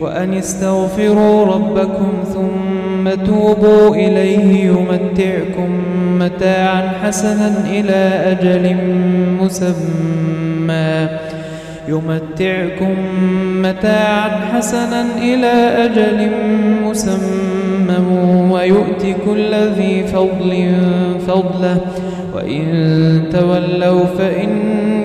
وأن استغفروا ربكم ثم توبوا إليه يمتعكم متاعا حسنا إلى أجل مسمى. يمتعكم متاعا حسنا إلى أجل مسمى. ويؤتي كل ذي فضل فضله. وإن تولوا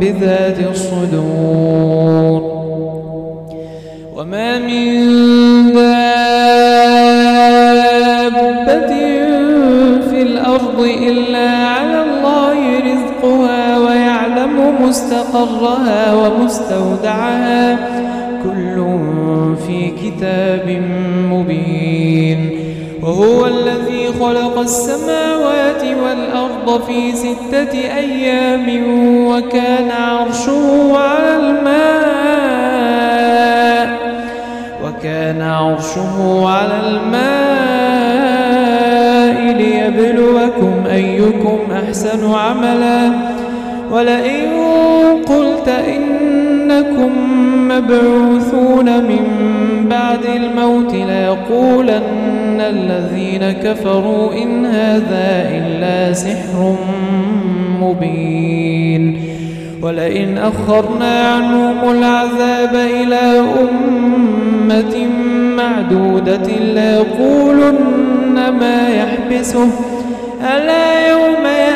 بذات الصدور. وما من دابة في الأرض إلا على الله رزقها ويعلم مستقرها ومستودعها. كل في كتاب مبين. وهو الذي خلق السماوات والأرض في ستة أيام وكان عرشه على الماء وكان عرشه على الماء ليبلوكم أيكم أحسن عملا. ولئن قلت إنكم مبعوثون من بعد الموت ليقولن الذين كفروا إن هذا إلا سحر مبين. ولئن أخرنا عنهم العذاب إلى أمة معدودة ليقولن ما يحبسه. ألا يوم يأتيهم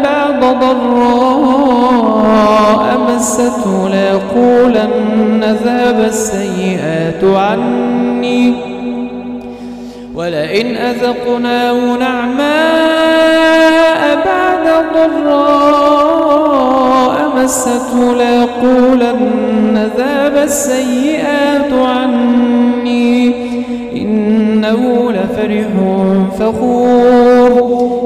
بعد ضراء مسته ليقولن ذهب السيئات عني. ولئن أذقناه نعماء بعد ضراء مسته ليقولن ذهب السيئات عني. إنه لفرح فخور.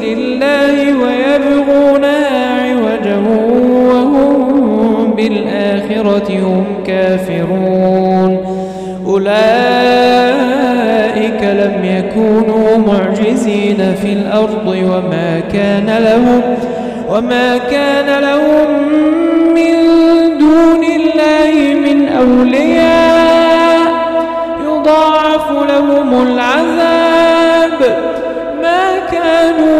سبيل الله ويبغونها عوجا وهم بالآخرة هم كافرون. أولئك لم يكونوا معجزين في الأرض وما كان لهم وما كان لهم من دون الله من أولياء. يضاعف لهم العذاب. ما كانوا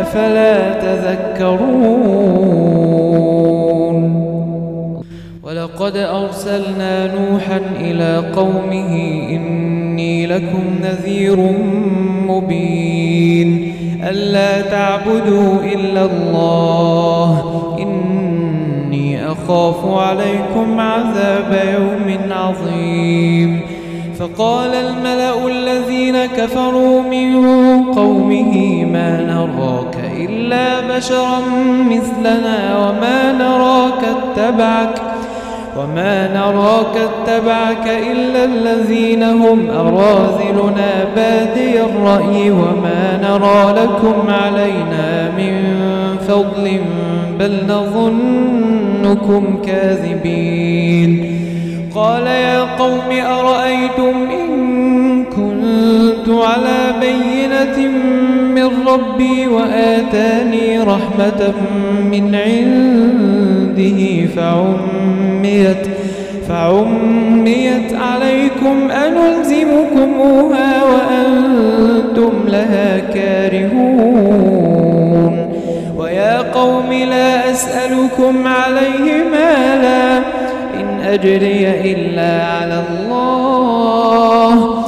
أفلا تذكرون؟ ولقد أرسلنا نوحا إلى قومه إني لكم نذير مبين. ألا تعبدوا إلا الله إني أخاف عليكم عذاب يوم عظيم. فقال الملأ الذين كفروا من قومه ما نراك إلا بشرا مثلنا وما نراك اتبعك وما نراك اتبعك إلا الذين هم أراذلنا. بادي الرأي وما نرى لكم علينا من فضل بل نظنكم كاذبين. قال يا قوم أرأيتم إن كنت على بينة من ربي وآتاني رحمة من عنده فعميت فعميت عليكم أنلزمكموها وأنتم لها كارهون. ويا قوم لا أسألكم عليه مالا إن أجري إلا على الله.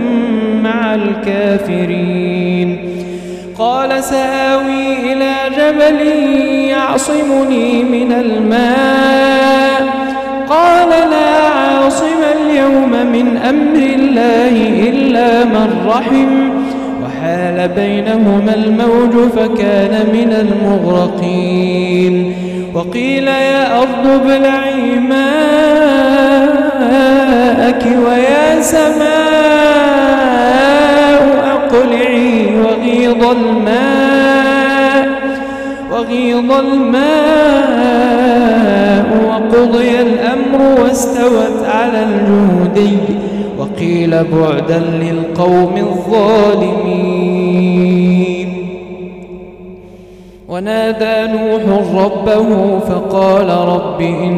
الكافرين قال سآوي إلى جبل يعصمني من الماء. قال لا عاصم اليوم من أمر الله إلا من رحم. وحال بينهما الموج فكان من المغرقين. وقيل يا أرض ابلعي ماءك ويا سماء وغيض الماء وغيض الماء وقضي الأمر واستوت على الجودي وقيل بعدا للقوم الظالمين. ونادى نوح ربه فقال رب إن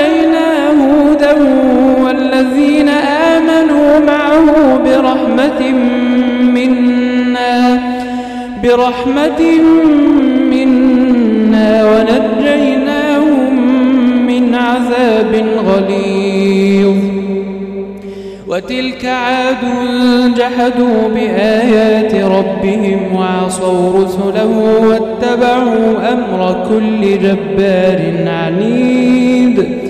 نجينا هودا والذين آمنوا معه برحمة منا برحمة منا ونجيناهم من عذاب غليظ. وتلك عاد جحدوا بآيات ربهم وعصوا رسله واتبعوا أمر كل جبار عنيد.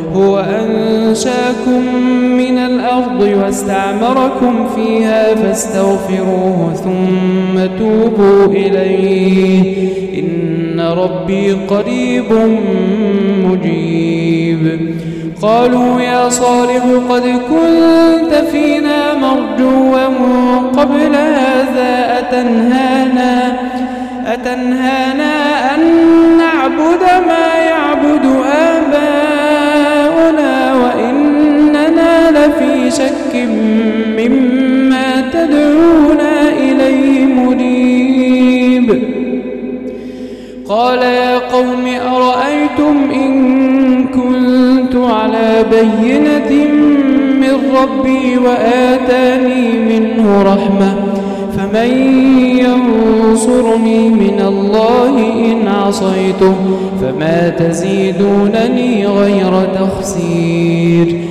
هو أنشاكم من الأرض واستعمركم فيها فاستغفروه ثم توبوا إليه. إن ربي قريب مجيب. قالوا يا صالح قد كنت فينا مرجوا قبل هذا أتنهانا أتنهانا أن نعبد ما يعبد شك مما تدعونا إليه مريب قال يا قوم أرأيتم إن كنت على بينة من ربي وآتاني منه رحمة فمن ينصرني من الله إن عصيته فما تزيدونني غير تخسير.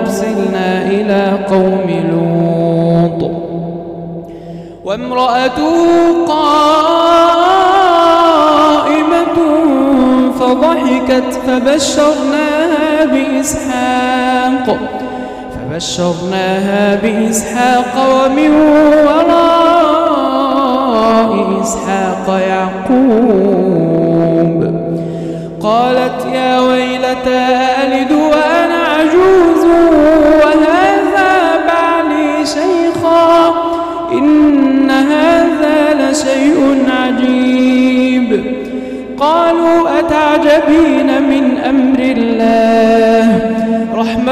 أرسلنا إلى قوم لوط. وامرأته قائمة فضحكت فبشرناها بإسحاق. فبشرناها بإسحاق ومن وراء إسحاق يعقوب. قالت يا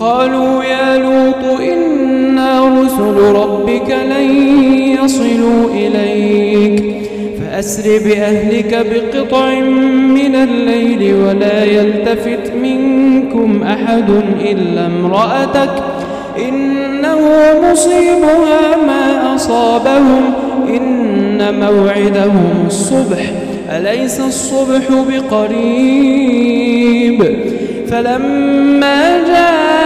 قالوا يا لوط إنا رسل ربك لن يصلوا إليك. فأسر بأهلك بقطع من الليل ولا يلتفت منكم أحد إلا امرأتك. إنه مصيبها ما أصابهم. إن موعدهم الصبح. أليس الصبح بقريب؟ فلما جاء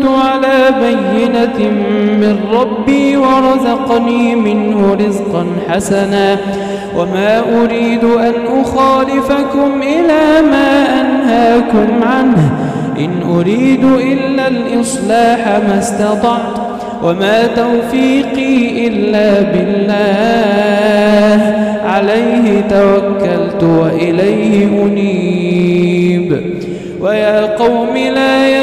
كنت على بينة من ربي ورزقني منه رزقا حسنا. وما أريد أن أخالفكم إلى ما أنهاكم عنه. إن أريد إلا الإصلاح ما استطعت. وما توفيقي إلا بالله. عليه توكلت وإليه أنيب. ويا قوم لا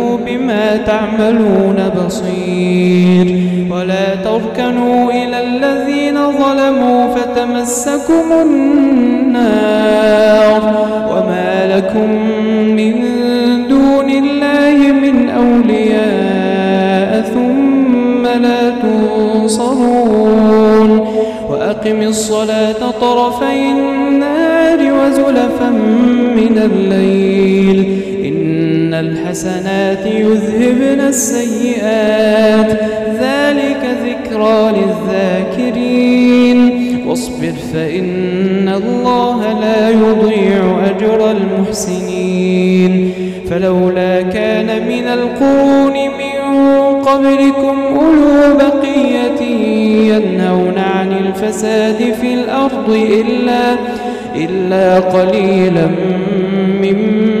تعملون بصير. ولا تركنوا إلى الذين ظلموا فتمسكم النار. وما لكم من دون الله من أولياء ثم لا تنصرون. وأقم الصلاة طرفي النار وزلفا من الليل. الحسنات يذهبن السيئات. ذلك ذكرى للذاكرين. واصبر فإن الله لا يضيع أجر المحسنين. فلولا كان من القرون من قبلكم أولو بقية ينهون عن الفساد في الأرض إلا, إلا قليلا ممن